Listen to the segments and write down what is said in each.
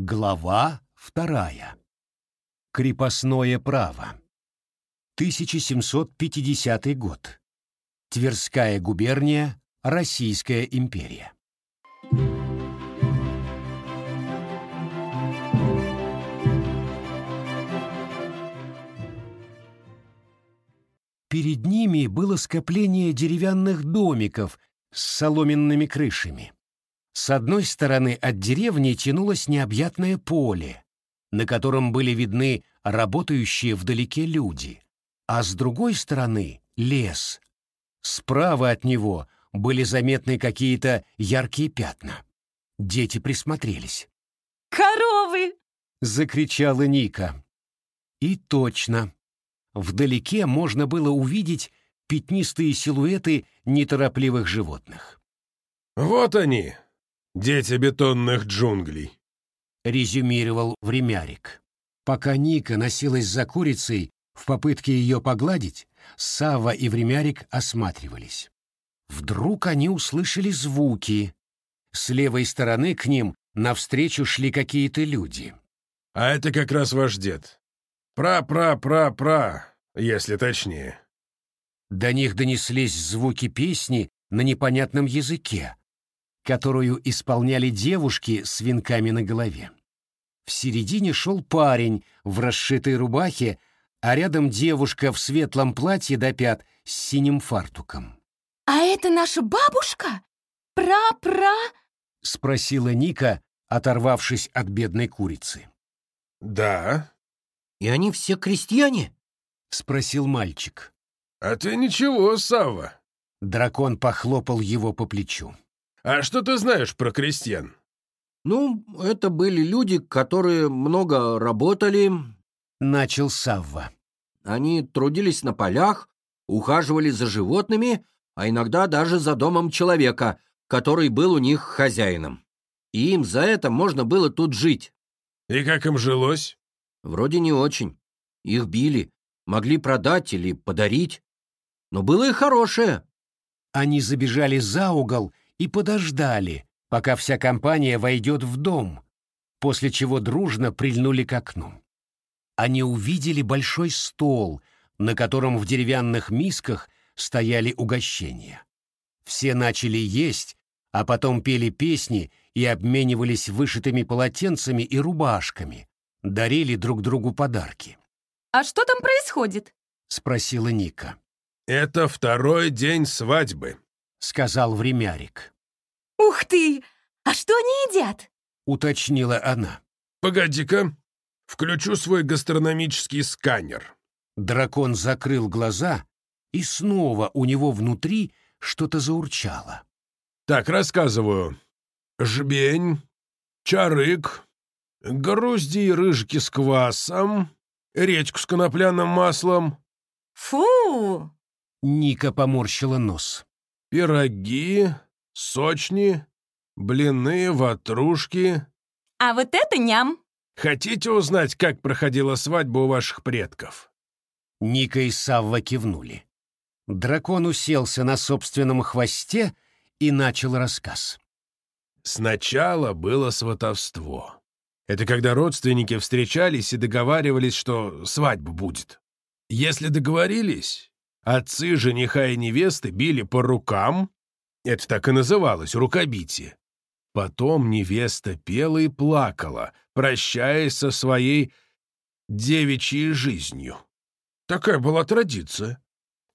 Глава вторая. Крепостное право. 1750 год. Тверская губерния, Российская империя. Перед ними было скопление деревянных домиков с соломенными крышами. С одной стороны от деревни тянулось необъятное поле, на котором были видны работающие вдалеке люди, а с другой стороны — лес. Справа от него были заметны какие-то яркие пятна. Дети присмотрелись. «Коровы!» — закричала Ника. И точно. Вдалеке можно было увидеть пятнистые силуэты неторопливых животных. «Вот они!» дети бетонных джунглей», — резюмировал Времярик. Пока Ника носилась за курицей в попытке ее погладить, Сава и Времярик осматривались. Вдруг они услышали звуки. С левой стороны к ним навстречу шли какие-то люди. «А это как раз ваш дед. Пра-пра-пра-пра, если точнее». До них донеслись звуки которую исполняли девушки с венками на голове. В середине шел парень в расшитой рубахе, а рядом девушка в светлом платье до пят с синим фартуком. «А это наша бабушка? Пра-пра?» — спросила Ника, оторвавшись от бедной курицы. «Да». «И они все крестьяне?» — спросил мальчик. «А ты ничего, Сава? Дракон похлопал его по плечу. А что ты знаешь про крестьян? Ну, это были люди, которые много работали, начал Савва. Они трудились на полях, ухаживали за животными, а иногда даже за домом человека, который был у них хозяином. И им за это можно было тут жить. И как им жилось? Вроде не очень. Их били, могли продать или подарить. Но было и хорошее. Они забежали за угол и подождали, пока вся компания войдет в дом, после чего дружно прильнули к окну. Они увидели большой стол, на котором в деревянных мисках стояли угощения. Все начали есть, а потом пели песни и обменивались вышитыми полотенцами и рубашками, дарили друг другу подарки. «А что там происходит?» — спросила Ника. «Это второй день свадьбы», сказал времярик. «Ух ты! А что они едят?» — уточнила она. «Погоди-ка, включу свой гастрономический сканер». Дракон закрыл глаза, и снова у него внутри что-то заурчало. «Так, рассказываю. Жбень, чарык, грузди и рыжки с квасом, редьку с конопляным маслом». «Фу!» — Ника поморщила нос пироги, сочни, блины, ватрушки. А вот это ням. Хотите узнать, как проходила свадьба у ваших предков? Ника и Савва кивнули. Дракон уселся на собственном хвосте и начал рассказ. Сначала было сватовство. Это когда родственники встречались и договаривались, что свадьба будет. Если договорились, Отцы жениха и невесты били по рукам, это так и называлось, рукобитие. Потом невеста пела и плакала, прощаясь со своей девичьей жизнью. Такая была традиция.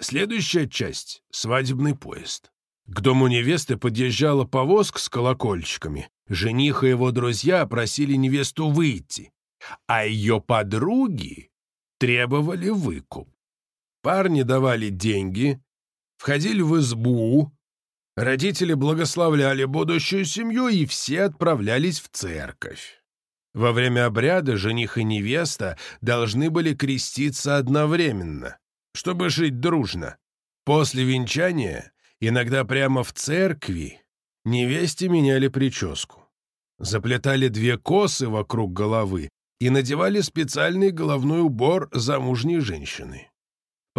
Следующая часть — свадебный поезд. К дому невесты подъезжала повозка с колокольчиками. Жених и его друзья просили невесту выйти, а ее подруги требовали выкуп. Парни давали деньги, входили в избу, родители благословляли будущую семью, и все отправлялись в церковь. Во время обряда жених и невеста должны были креститься одновременно, чтобы жить дружно. После венчания, иногда прямо в церкви, невесте меняли прическу. Заплетали две косы вокруг головы и надевали специальный головной убор замужней женщины.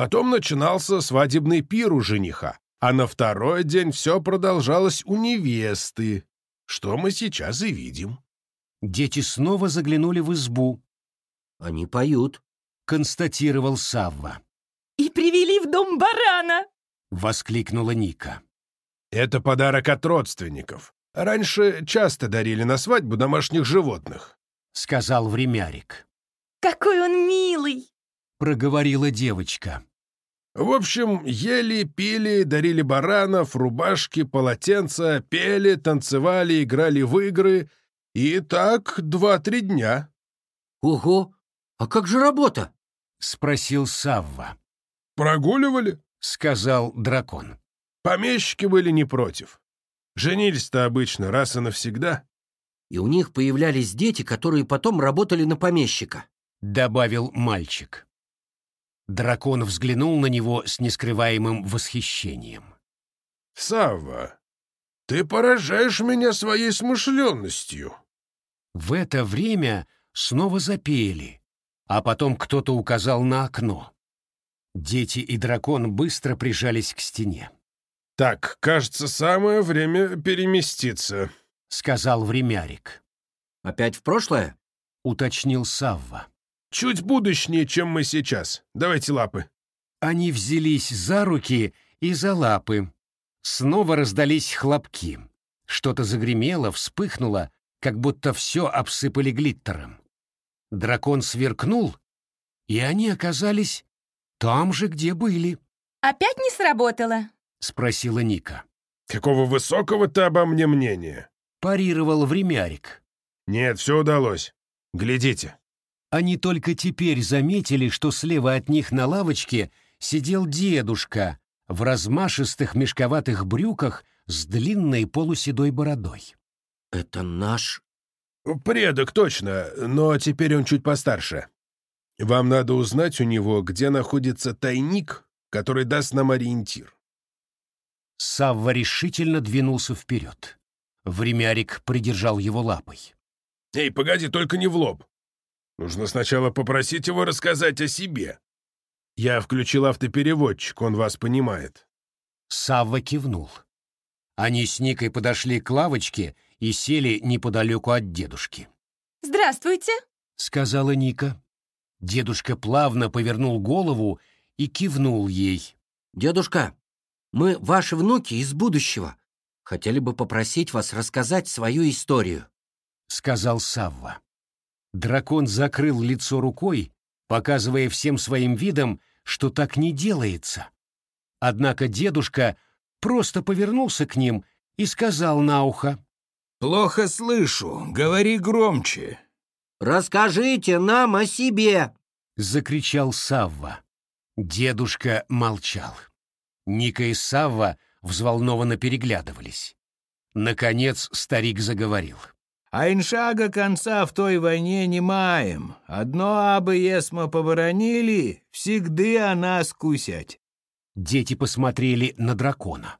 Потом начинался свадебный пир у жениха, а на второй день все продолжалось у невесты, что мы сейчас и видим. Дети снова заглянули в избу. «Они поют», — констатировал Савва. «И привели в дом барана!» — воскликнула Ника. «Это подарок от родственников. Раньше часто дарили на свадьбу домашних животных», — сказал Времярик. «Какой он милый!» — проговорила девочка. В общем, ели, пили, дарили баранов, рубашки, полотенца, пели, танцевали, играли в игры. И так два-три дня. Ого! А как же работа? Спросил Савва. Прогуливали, Сказал дракон. Помещики были не против. Женились-то обычно раз и навсегда. И у них появлялись Дракон взглянул на него с нескрываемым восхищением. «Савва, ты поражаешь меня своей смышленностью!» В это время снова запели, а потом кто-то указал на окно. Дети и дракон быстро прижались к стене. «Так, кажется, самое время переместиться», — сказал времярик. «Опять в прошлое?» — уточнил Савва. Чуть будущнее, чем мы сейчас. Давайте лапы. Они взялись за руки и за лапы. Снова раздались хлопки. Что-то загремело, вспыхнуло, как будто все обсыпали глиттером. Дракон сверкнул, и они оказались там же, где были. Опять Они только теперь заметили, что слева от них на лавочке сидел дедушка в размашистых мешковатых брюках с длинной полуседой бородой. «Это наш...» «Предок, точно, но теперь он чуть постарше. Вам надо узнать у него, где находится тайник, который даст нам ориентир». Савва решительно двинулся вперед. Времярик придержал его лапой. «Эй, погоди, только не в лоб. Нужно сначала попросить его рассказать о себе. Я включил автопереводчик, он вас понимает. Савва кивнул. Они с Никой подошли к лавочке и сели неподалеку от дедушки. «Здравствуйте», — сказала Ника. Дедушка плавно повернул голову и кивнул ей. «Дедушка, мы ваши внуки из будущего. Хотели бы попросить вас рассказать свою историю», — сказал Савва. Дракон закрыл лицо рукой, показывая всем своим видом, что так не делается. Однако дедушка просто повернулся к ним и сказал на ухо. «Плохо слышу. Говори громче». «Расскажите нам о себе!» — закричал Савва. Дедушка молчал. Ника и Савва взволнованно переглядывались. Наконец старик заговорил. А иншага конца в той войне не маем. Одно абы есмо поворонили, всегда она нас Дети посмотрели на дракона.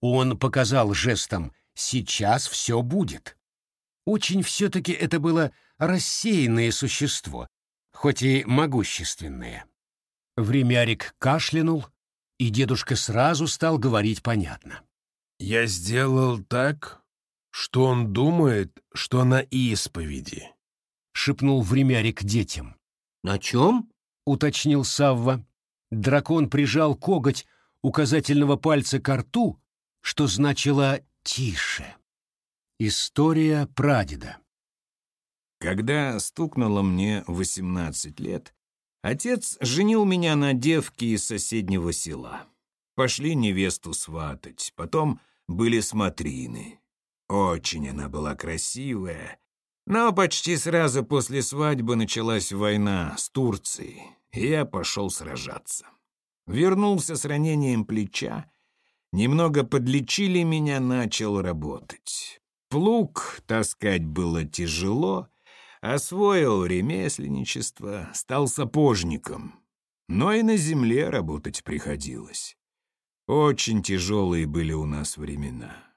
Он показал жестом «сейчас все будет». Очень все-таки это было рассеянное существо, хоть и могущественное. Времярик кашлянул, и дедушка сразу стал говорить понятно. «Я сделал так, что он думает, что на исповеди», — шепнул времярик детям. «На чем?» — уточнил Савва. Дракон прижал коготь указательного пальца к рту, что значило «тише». История прадеда. Когда стукнуло мне восемнадцать лет, отец женил меня на девке из соседнего села. Пошли невесту сватать, потом были смотрины. Очень она была красивая. Но почти сразу после свадьбы началась война с Турцией, и я пошел сражаться. Вернулся с ранением плеча. Немного подлечили меня, начал работать. Плуг таскать было тяжело. Освоил ремесленничество, стал сапожником. Но и на земле работать приходилось. Очень тяжелые были у нас времена.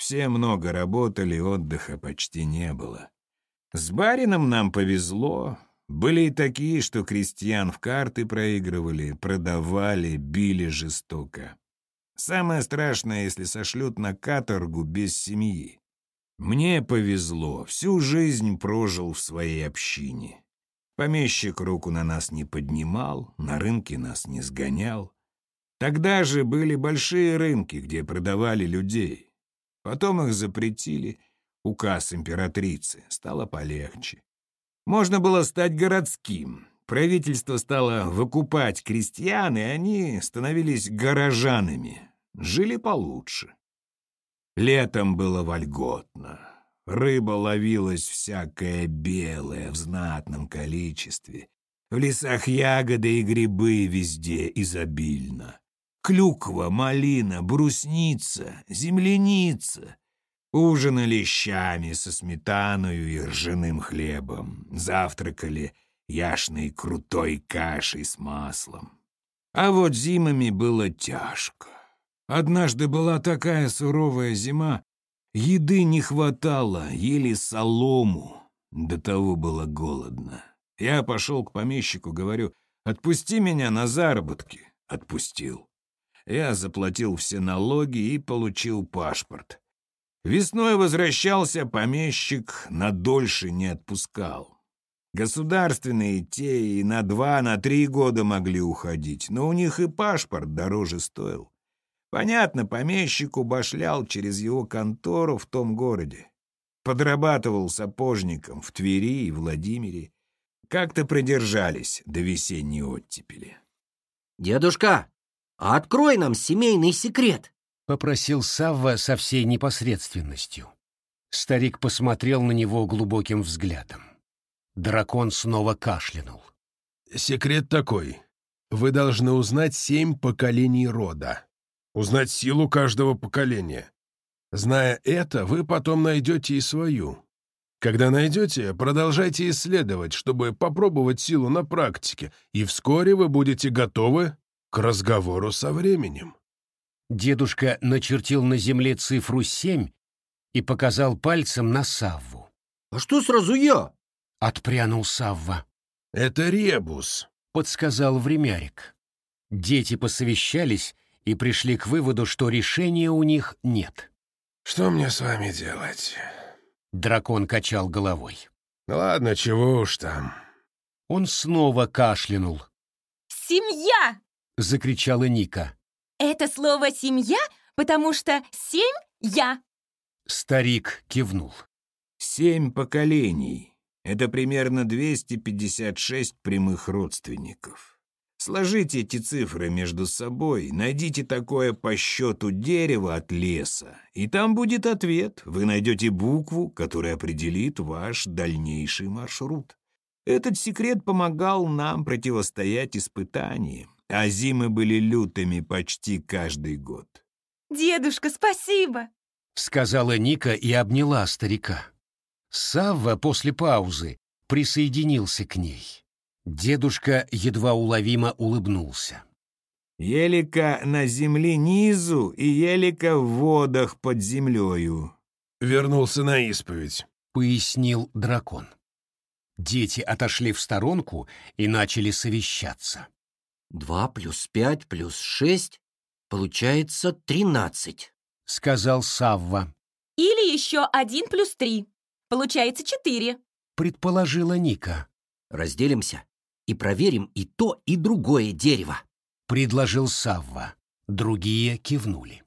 Все много работали, отдыха почти не было. С барином нам повезло. Были и такие, что крестьян в карты проигрывали, продавали, били жестоко. Самое страшное, если сошлют на каторгу без семьи. Мне повезло, всю жизнь прожил в своей общине. Помещик руку на нас не поднимал, на рынке нас не сгонял. Тогда же были большие рынки, где продавали людей. Потом их запретили. Указ императрицы. Стало полегче. Можно было стать городским. Правительство стало выкупать крестьян, и они становились горожанами. Жили получше. Летом было вольготно. Рыба ловилась всякое белое в знатном количестве. В лесах ягоды и грибы везде изобильно. Клюква, малина, брусница, земляница. Ужинали щами со сметаною и ржаным хлебом. Завтракали яшной крутой кашей с маслом. А вот зимами было тяжко. Однажды была такая суровая зима, еды не хватало, ели солому. До того было голодно. Я пошел к помещику, говорю, «Отпусти меня на заработки». Отпустил. Я заплатил все налоги и получил паспорт. Весной возвращался помещик, надольше не отпускал. Государственные те и на два, на три года могли уходить, но у них и паспорт дороже стоил. Понятно, помещику башлял через его контору в том городе. Подрабатывал сапожником в Твери и Владимире. Как-то продержались до весенней оттепели. «Дедушка, Открой нам семейный секрет!» — попросил Савва со всей непосредственностью. Старик посмотрел на него глубоким взглядом. Дракон снова кашлянул. «Секрет такой. Вы должны узнать семь поколений рода. Узнать силу каждого поколения. Зная это, вы потом найдете и свою. Когда найдете, продолжайте исследовать, чтобы попробовать силу на практике, и вскоре вы будете готовы к разговору со временем. Дедушка начертил на земле цифру семь и показал пальцем на Савву. «А что сразу я?» — отпрянул Савва. «Это ребус», — подсказал времярик. Дети посовещались и пришли к выводу, что решения у них нет. «Что мне с закричала Ника. «Это слово «семья», потому что семь — я». Старик кивнул. «Семь поколений. Это примерно 256 прямых родственников. Сложите эти цифры между собой, найдите такое по счету дерево от леса, и там будет ответ. Вы найдете букву, которая определит ваш дальнейший маршрут». Этот секрет помогал нам противостоять испытаниям. А зимы были лютыми почти каждый год. «Дедушка, спасибо!» — сказала Ника и обняла старика. Савва после паузы присоединился к ней. Дедушка едва уловимо улыбнулся. «Елика на земле низу и елика в водах под землею». «Вернулся на исповедь», — пояснил дракон. Дети отошли в сторонку и начали совещаться. Два плюс пять плюс шесть получается тринадцать, сказал Савва. Или еще один плюс три Получается четыре, предположила Ника. Разделимся и проверим и то, и другое дерево, — предложил Савва. Другие кивнули.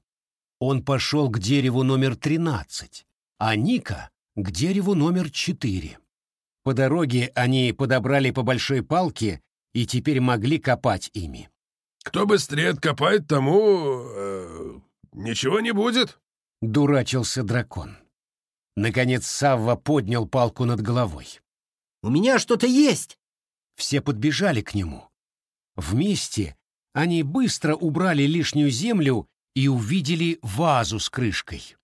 Он пошел к дереву номер тринадцать, а Ника — к дереву номер четыре. По дороге они подобрали по большой палке и теперь могли копать ими. «Кто быстрее откопает, тому... Э, ничего не будет», — дурачился дракон. Наконец Савва поднял палку над головой. «У меня что-то есть!» Все подбежали к нему. Вместе они быстро убрали лишнюю землю и увидели вазу с крышкой.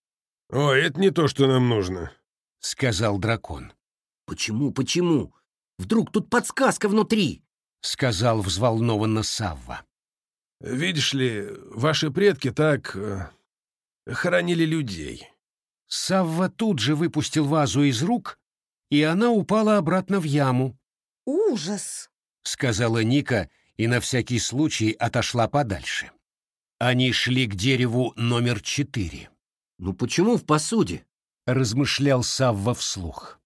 «О, это не то, что нам нужно», — сказал дракон. «Почему, почему? Вдруг тут подсказка внутри?» сказал взволнованно Савва. «Видишь ли, ваши предки так... Э, хоронили людей». Савва тут же выпустил вазу из рук, и она упала обратно в яму. «Ужас!» — сказала Ника и на всякий случай отошла подальше. Они шли к дереву номер четыре. «Ну почему в посуде?» — размышлял Савва вслух.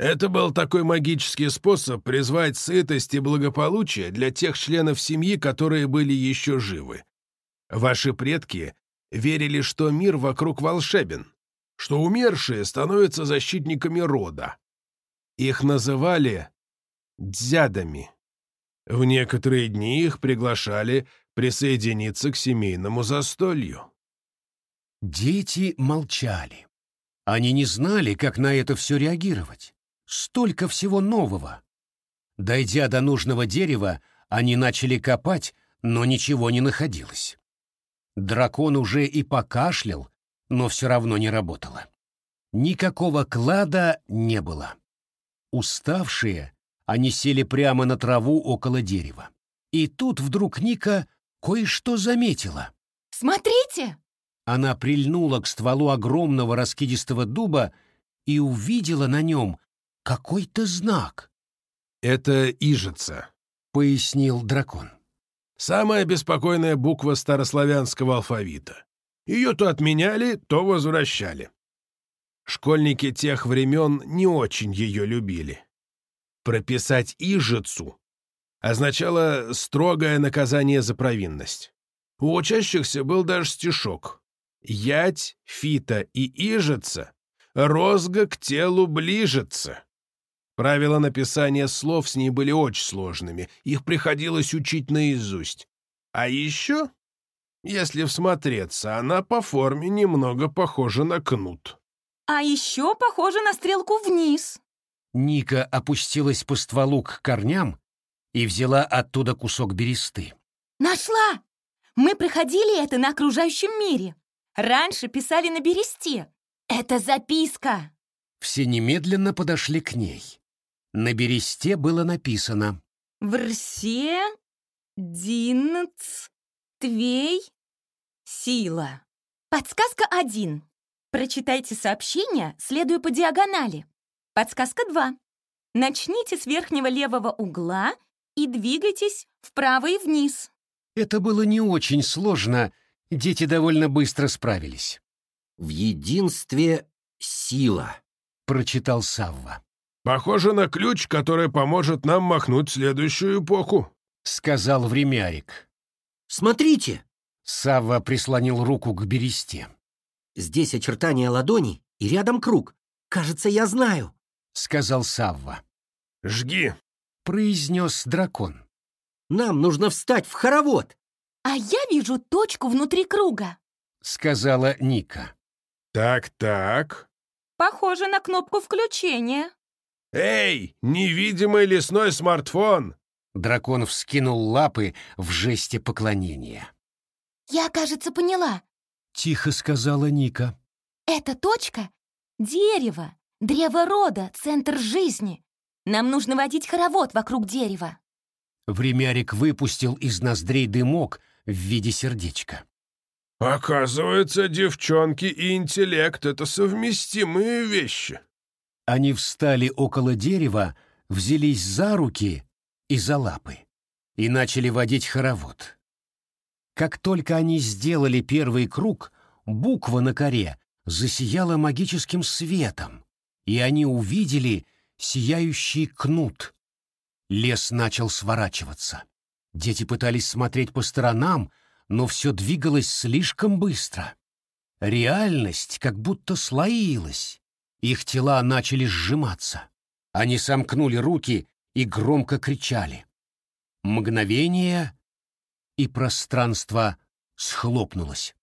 Это был такой магический способ призвать сытость и благополучие для тех членов семьи, которые были еще живы. Ваши предки верили, что мир вокруг волшебен, что умершие становятся защитниками рода. Их называли «дзядами». В некоторые дни их приглашали присоединиться к семейному застолью. Дети молчали. Они не знали, как на это все реагировать столько всего нового. Дойдя до нужного дерева, они начали копать, но ничего не находилось. Дракон уже и покашлял, но все равно не работало. Никакого клада не было. Уставшие, они сели прямо на траву около дерева. И тут вдруг Ника кое-что заметила. «Смотрите!» Она прильнула к стволу огромного раскидистого дуба и увидела на нем какой-то знак. «Это ижица», — пояснил дракон. «Самая беспокойная буква старославянского алфавита. Ее то отменяли, то возвращали. Школьники тех времен не очень ее любили. Прописать ижицу означало строгое наказание за провинность. У учащихся был даже стишок. «Ять, фита и ижица, розга к телу ближется. Правила написания слов с ней были очень сложными, их приходилось учить наизусть. А еще, если всмотреться, она по форме немного похожа на кнут. А еще похожа на стрелку вниз. Ника опустилась по стволу к корням и взяла оттуда кусок бересты. «Нашла! Мы проходили это на окружающем мире. Раньше писали на бересте. Это записка!» Все немедленно подошли к ней. На бересте было написано «Врсе динц твей сила». Подсказка 1. Прочитайте сообщение, следуя по диагонали. Подсказка 2. Начните с верхнего левого угла и двигайтесь вправо и вниз. Это было не очень сложно, дети довольно быстро справились. «В единстве сила», — прочитал Савва. Похоже на ключ, который поможет нам махнуть следующую эпоху. Сказал времярик. Смотрите, Савва прислонил руку к бересте. здесь очертания ладони и рядом круг. Кажется, я знаю. Сказал Савва. Жги. Произнес дракон. Нам нужно встать в хоровод. А я вижу точку внутри «Эй, невидимый лесной смартфон!» Дракон вскинул лапы в жесте поклонения. «Я, кажется, поняла», — тихо сказала Ника. «Эта точка — дерево, древо рода, центр жизни. Нам нужно водить хоровод вокруг дерева». Времярик выпустил из ноздрей дымок в виде сердечка. «Оказывается, девчонки и интеллект — это совместимые вещи», они встали около дерева, взялись за руки и за лапы и начали водить хоровод. Как только они сделали первый круг, буква на коре засияла магическим светом, и они увидели сияющий кнут. Лес начал сворачиваться. Дети пытались смотреть по сторонам, но все двигалось слишком быстро. Реальность как будто слоилась, их тела начали сжиматься. Они сомкнули руки и громко кричали. Мгновение, и пространство схлопнулось.